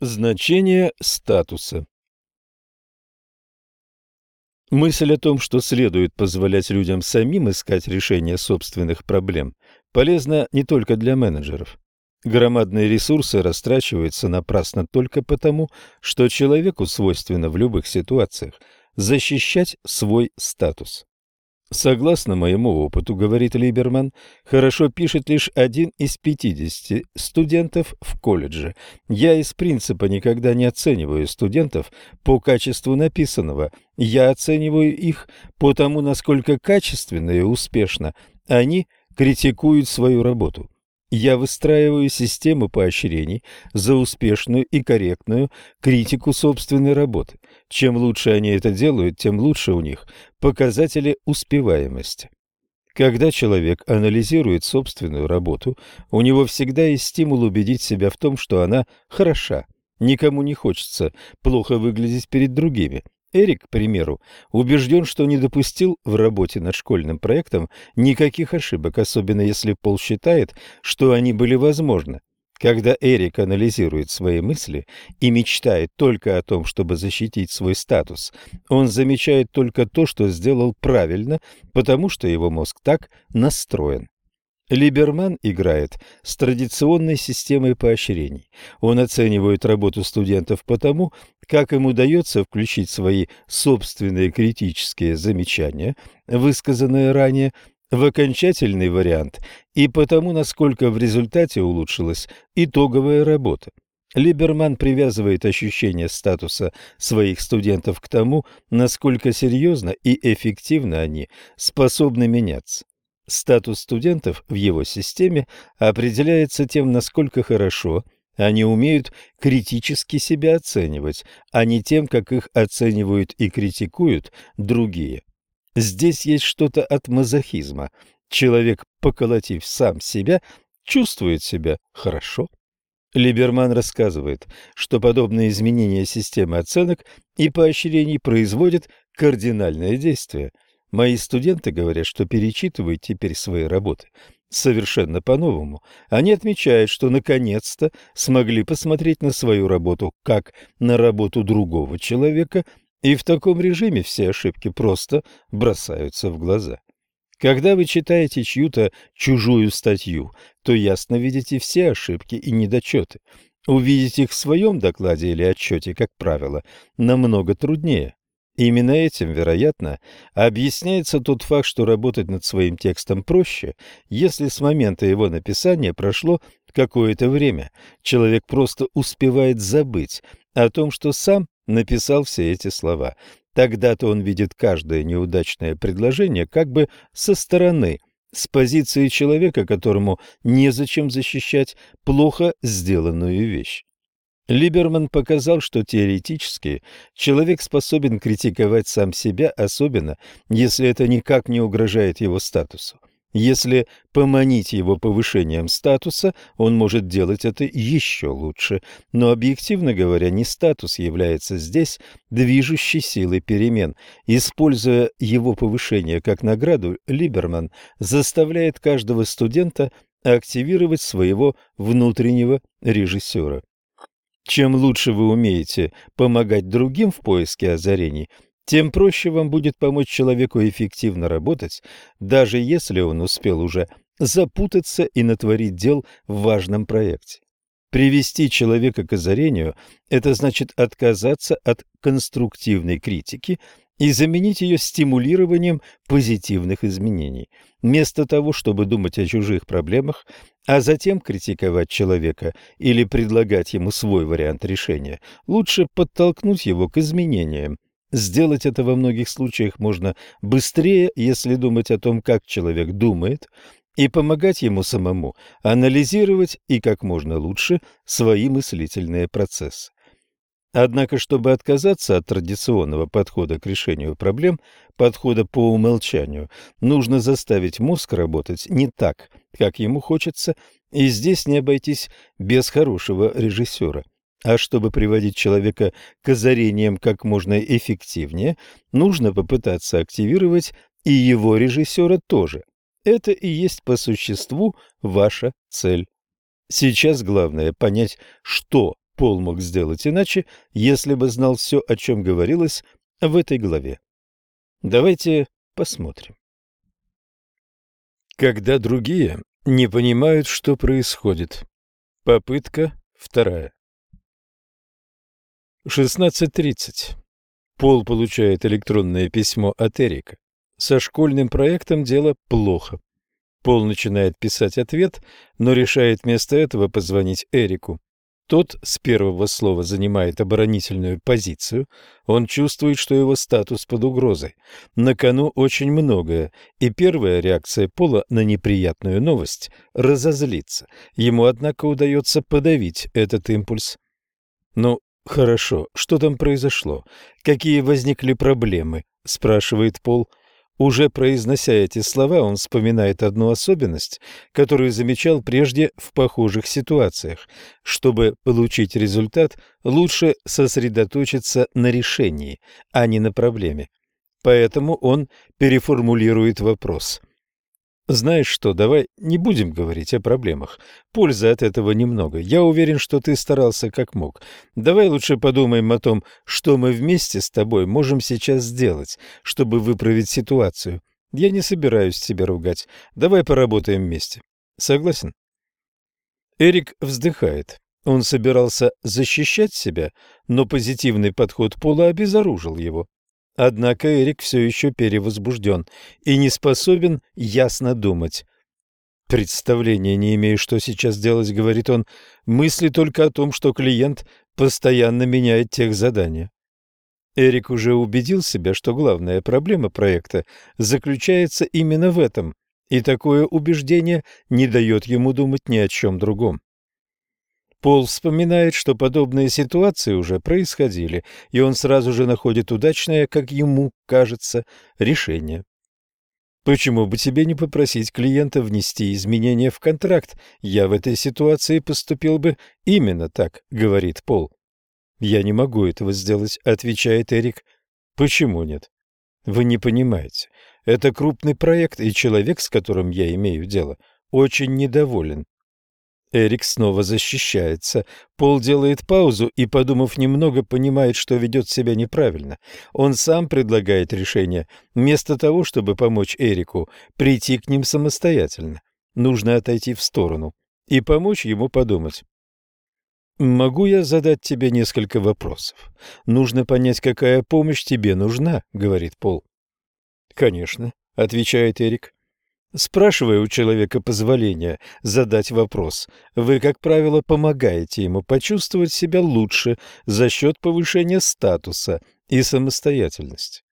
Значение статуса Мысль о том, что следует позволять людям самим искать решение собственных проблем, полезна не только для менеджеров. Громадные ресурсы растрачиваются напрасно только потому, что человеку свойственно в любых ситуациях защищать свой статус. Согласно моему опыту, говорит Либерман, хорошо пишет лишь один из 50 студентов в колледже. Я из принципа никогда не оцениваю студентов по качеству написанного. Я оцениваю их по тому, насколько качественно и успешно они критикуют свою работу. Я выстраиваю систему поощрений за успешную и корректную критику собственной работы. Чем лучше они это делают, тем лучше у них показатели успеваемости. Когда человек анализирует собственную работу, у него всегда есть стимул убедить себя в том, что она хороша. Никому не хочется плохо выглядеть перед другими. Эрик, к примеру, убежден, что не допустил в работе над школьным проектом никаких ошибок, особенно если Пол считает, что они были возможны. Когда Эрик анализирует свои мысли и мечтает только о том, чтобы защитить свой статус, он замечает только то, что сделал правильно, потому что его мозг так настроен. Либерман играет с традиционной системой поощрений. Он оценивает работу студентов потому, как им удается включить свои собственные критические замечания, высказанные ранее, в окончательный вариант и потому, насколько в результате улучшилась итоговая работа. Либерман привязывает ощущение статуса своих студентов к тому, насколько серьезно и эффективно они способны меняться. Статус студентов в его системе определяется тем, насколько хорошо они умеют критически себя оценивать, а не тем, как их оценивают и критикуют другие. Здесь есть что-то от мазохизма. Человек, поколотив сам себя, чувствует себя хорошо. Либерман рассказывает, что подобные изменения системы оценок и поощрений производят кардинальное действие – Мои студенты говорят, что перечитывают теперь свои работы совершенно по-новому. Они отмечают, что наконец-то смогли посмотреть на свою работу как на работу другого человека, и в таком режиме все ошибки просто бросаются в глаза. Когда вы читаете чью-то чужую статью, то ясно видите все ошибки и недочеты. Увидеть их в своем докладе или отчете, как правило, намного труднее. Именно этим, вероятно, объясняется тот факт, что работать над своим текстом проще, если с момента его написания прошло какое-то время. Человек просто успевает забыть о том, что сам написал все эти слова. Тогда-то он видит каждое неудачное предложение как бы со стороны, с позиции человека, которому незачем защищать плохо сделанную вещь. Либерман показал, что теоретически человек способен критиковать сам себя, особенно если это никак не угрожает его статусу. Если поманить его повышением статуса, он может делать это еще лучше. Но, объективно говоря, не статус является здесь движущей силой перемен. Используя его повышение как награду, Либерман заставляет каждого студента активировать своего внутреннего режиссера. Чем лучше вы умеете помогать другим в поиске озарений, тем проще вам будет помочь человеку эффективно работать, даже если он успел уже запутаться и натворить дел в важном проекте. Привести человека к озарению – это значит отказаться от конструктивной критики и заменить ее стимулированием позитивных изменений. Вместо того, чтобы думать о чужих проблемах, а затем критиковать человека или предлагать ему свой вариант решения, лучше подтолкнуть его к изменениям. Сделать это во многих случаях можно быстрее, если думать о том, как человек думает, и помогать ему самому анализировать и как можно лучше свои мыслительные процессы. Однако, чтобы отказаться от традиционного подхода к решению проблем, подхода по умолчанию, нужно заставить мозг работать не так, как ему хочется, и здесь не обойтись без хорошего режиссера. А чтобы приводить человека к озарениям как можно эффективнее, нужно попытаться активировать и его режиссера тоже. Это и есть по существу ваша цель. Сейчас главное понять, что Пол мог сделать иначе, если бы знал все, о чем говорилось в этой главе. Давайте посмотрим. Когда другие не понимают, что происходит. Попытка вторая. 16.30. Пол получает электронное письмо от Эрика. Со школьным проектом дело плохо. Пол начинает писать ответ, но решает вместо этого позвонить Эрику. Тот с первого слова занимает оборонительную позицию. Он чувствует, что его статус под угрозой. На кону очень многое, и первая реакция Пола на неприятную новость – разозлиться. Ему, однако, удается подавить этот импульс. «Ну, хорошо, что там произошло? Какие возникли проблемы?» – спрашивает Пол. Уже произнося эти слова, он вспоминает одну особенность, которую замечал прежде в похожих ситуациях. Чтобы получить результат, лучше сосредоточиться на решении, а не на проблеме. Поэтому он переформулирует вопрос. Знаешь что, давай не будем говорить о проблемах. Пользы от этого немного. Я уверен, что ты старался как мог. Давай лучше подумаем о том, что мы вместе с тобой можем сейчас сделать, чтобы выправить ситуацию. Я не собираюсь тебя ругать. Давай поработаем вместе. Согласен? Эрик вздыхает. Он собирался защищать себя, но позитивный подход Пола обезоружил его. Однако Эрик все еще перевозбужден и не способен ясно думать. «Представления не имею, что сейчас делать», — говорит он. «Мысли только о том, что клиент постоянно меняет тех задания». Эрик уже убедил себя, что главная проблема проекта заключается именно в этом, и такое убеждение не дает ему думать ни о чем другом. Пол вспоминает, что подобные ситуации уже происходили, и он сразу же находит удачное, как ему кажется, решение. Почему бы тебе не попросить клиента внести изменения в контракт? Я в этой ситуации поступил бы именно так, говорит Пол. Я не могу этого сделать, отвечает Эрик. Почему нет? Вы не понимаете. Это крупный проект, и человек, с которым я имею дело, очень недоволен. Эрик снова защищается. Пол делает паузу и, подумав немного, понимает, что ведет себя неправильно. Он сам предлагает решение, вместо того, чтобы помочь Эрику прийти к ним самостоятельно. Нужно отойти в сторону и помочь ему подумать. «Могу я задать тебе несколько вопросов? Нужно понять, какая помощь тебе нужна», — говорит Пол. «Конечно», — отвечает Эрик. Спрашивая у человека позволения задать вопрос, вы, как правило, помогаете ему почувствовать себя лучше за счет повышения статуса и самостоятельности.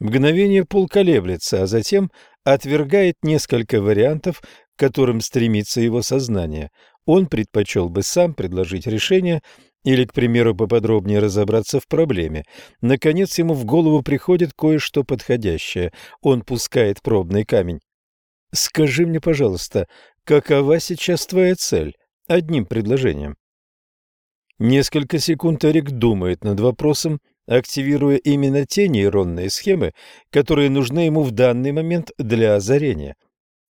Мгновение Пол колеблется, а затем отвергает несколько вариантов, к которым стремится его сознание. Он предпочел бы сам предложить решение или, к примеру, поподробнее разобраться в проблеме. Наконец ему в голову приходит кое-что подходящее. Он пускает пробный камень. Скажи мне, пожалуйста, какова сейчас твоя цель? Одним предложением. Несколько секунд Эрик думает над вопросом, активируя именно те нейронные схемы, которые нужны ему в данный момент для озарения.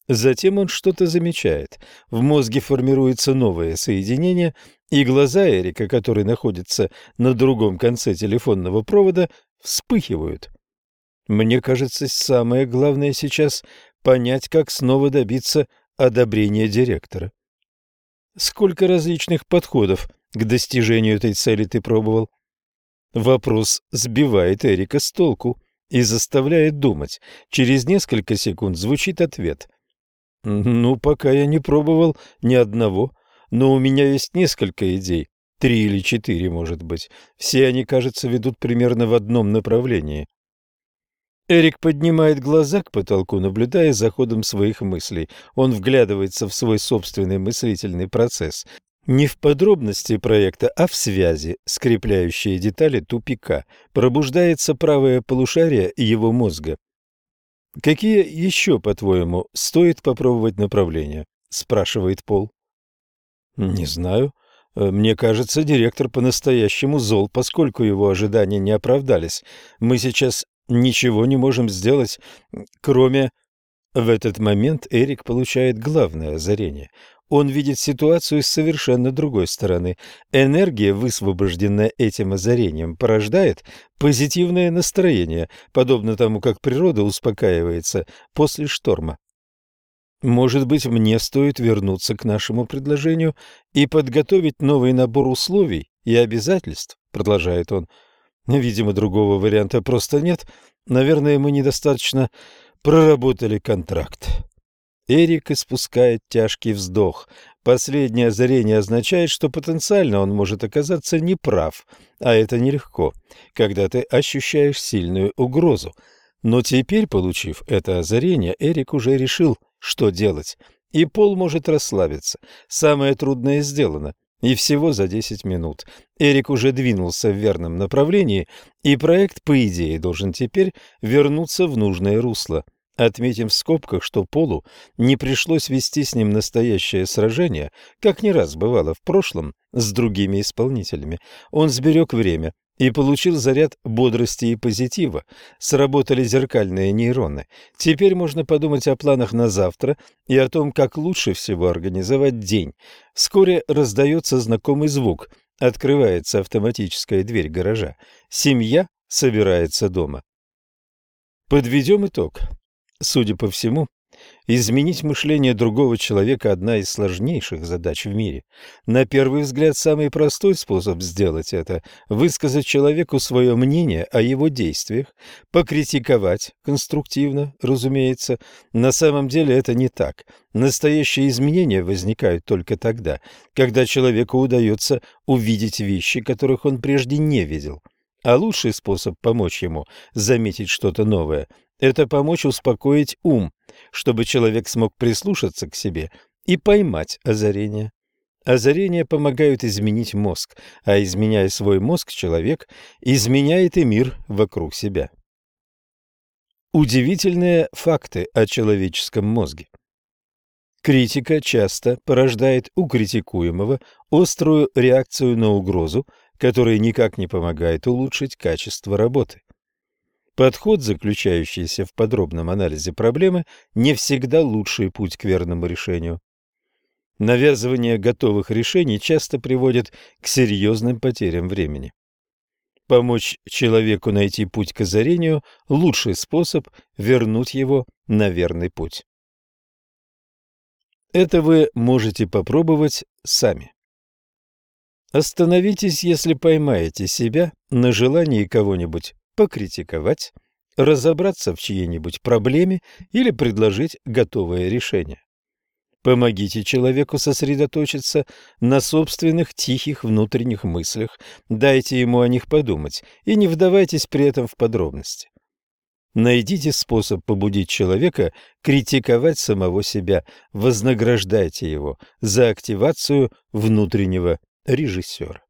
Затем он что-то замечает. В мозге формируется новое соединение, и глаза Эрика, который находится на другом конце телефонного провода, вспыхивают. Мне кажется, самое главное сейчас понять, как снова добиться одобрения директора. Сколько различных подходов к достижению этой цели ты пробовал? Вопрос сбивает Эрика с толку и заставляет думать. Через несколько секунд звучит ответ. «Ну, пока я не пробовал ни одного, но у меня есть несколько идей, три или четыре, может быть. Все они, кажется, ведут примерно в одном направлении. Эрик поднимает глаза к потолку, наблюдая за ходом своих мыслей. Он вглядывается в свой собственный мыслительный процесс. Не в подробности проекта, а в связи, скрепляющие детали тупика. Пробуждается правое полушарие его мозга. «Какие еще, по-твоему, стоит попробовать направления?» – спрашивает Пол. «Не знаю. Мне кажется, директор по-настоящему зол, поскольку его ожидания не оправдались. Мы сейчас ничего не можем сделать, кроме... В этот момент Эрик получает главное озарение. он видит ситуацию с совершенно другой стороны. Энергия, высвобожденная этим озарением, порождает позитивное настроение, подобно тому, как природа успокаивается после шторма. Может быть, мне стоит вернуться к нашему предложению и подготовить новый набор условий и обязательств, продолжает он. Видимо, другого варианта просто нет. Наверное, мы недостаточно проработали контракт. Эрик испускает тяжкий вздох. Последнее озарение означает, что потенциально он может оказаться неправ, а это нелегко, когда ты ощущаешь сильную угрозу. Но теперь, получив это озарение, Эрик уже решил, что делать, и Пол может расслабиться. Самое трудное сделано, и всего за 10 минут. Эрик уже двинулся в верном направлении, и проект, по идее, должен теперь вернуться в нужное русло. Отметим в скобках, что Полу не пришлось вести с ним настоящее сражение, как не раз бывало в прошлом с другими исполнителями. Он сберег время и получил заряд бодрости и позитива. Сработали зеркальные нейроны. Теперь можно подумать о планах на завтра и о том, как лучше всего организовать день. Вскоре раздается знакомый звук. Открывается автоматическая дверь гаража. Семья собирается дома. Подведем итог. Судя по всему, изменить мышление другого человека – одна из сложнейших задач в мире. На первый взгляд, самый простой способ сделать это – высказать человеку свое мнение о его действиях, покритиковать конструктивно, разумеется. На самом деле это не так. Настоящие изменения возникают только тогда, когда человеку удается увидеть вещи, которых он прежде не видел. А лучший способ помочь ему заметить что-то новое – это помочь успокоить ум, чтобы человек смог прислушаться к себе и поймать озарение. Озарения помогают изменить мозг, а изменяя свой мозг, человек изменяет и мир вокруг себя. Удивительные факты о человеческом мозге. Критика часто порождает у критикуемого острую реакцию на угрозу, которая никак не помогает улучшить качество работы. Подход, заключающийся в подробном анализе проблемы, не всегда лучший путь к верному решению. Навязывание готовых решений часто приводит к серьезным потерям времени. Помочь человеку найти путь к озарению – лучший способ вернуть его на верный путь. Это вы можете попробовать сами. Остановитесь, если поймаете себя на желании кого-нибудь покритиковать, разобраться в чьей-нибудь проблеме или предложить готовое решение. Помогите человеку сосредоточиться на собственных тихих внутренних мыслях, дайте ему о них подумать и не вдавайтесь при этом в подробности. Найдите способ побудить человека критиковать самого себя, вознаграждайте его за активацию внутреннего режиссера.